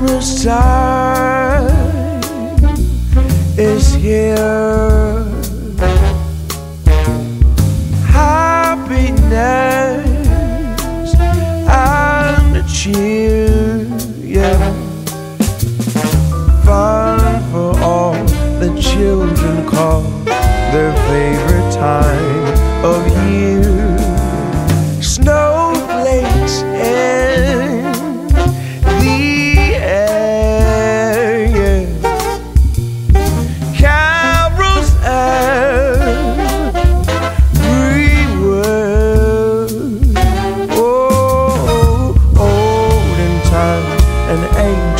Christmas time is here. Happiness and cheer, yeah. Fun for all the children call their favorite time of year.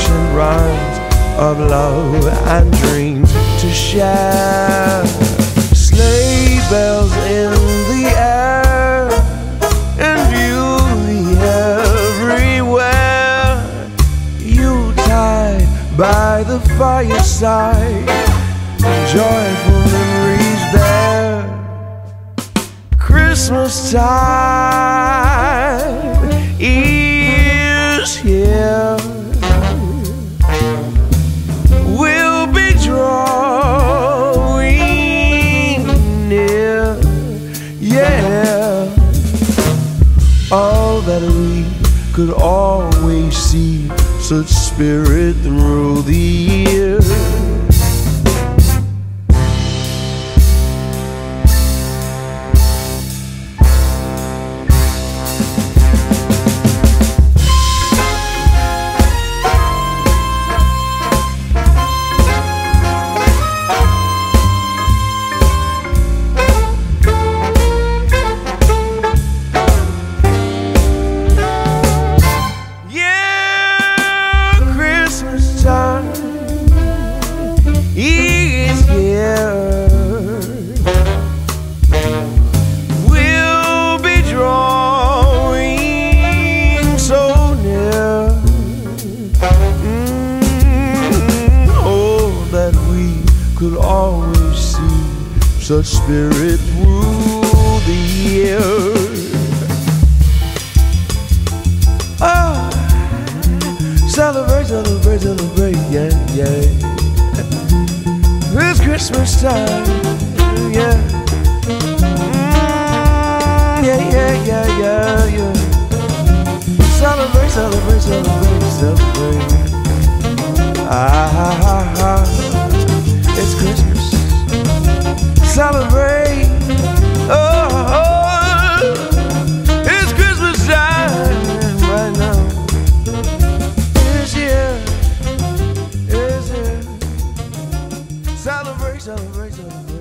Ancient rhymes of love and dreams to share. Sleigh bells in the air and beauty everywhere. Yuletide by the fireside, joyful memories there. Christmas time yeah. All that we could always see, such spirit through the years. Yeah, such spirit through the years. Oh, celebrate, celebrate, celebrate, yeah, yeah. It's Christmas time, yeah. Mm, yeah, yeah, yeah, yeah, yeah. Celebrate, celebrate, celebrate, celebrate. Ah. words are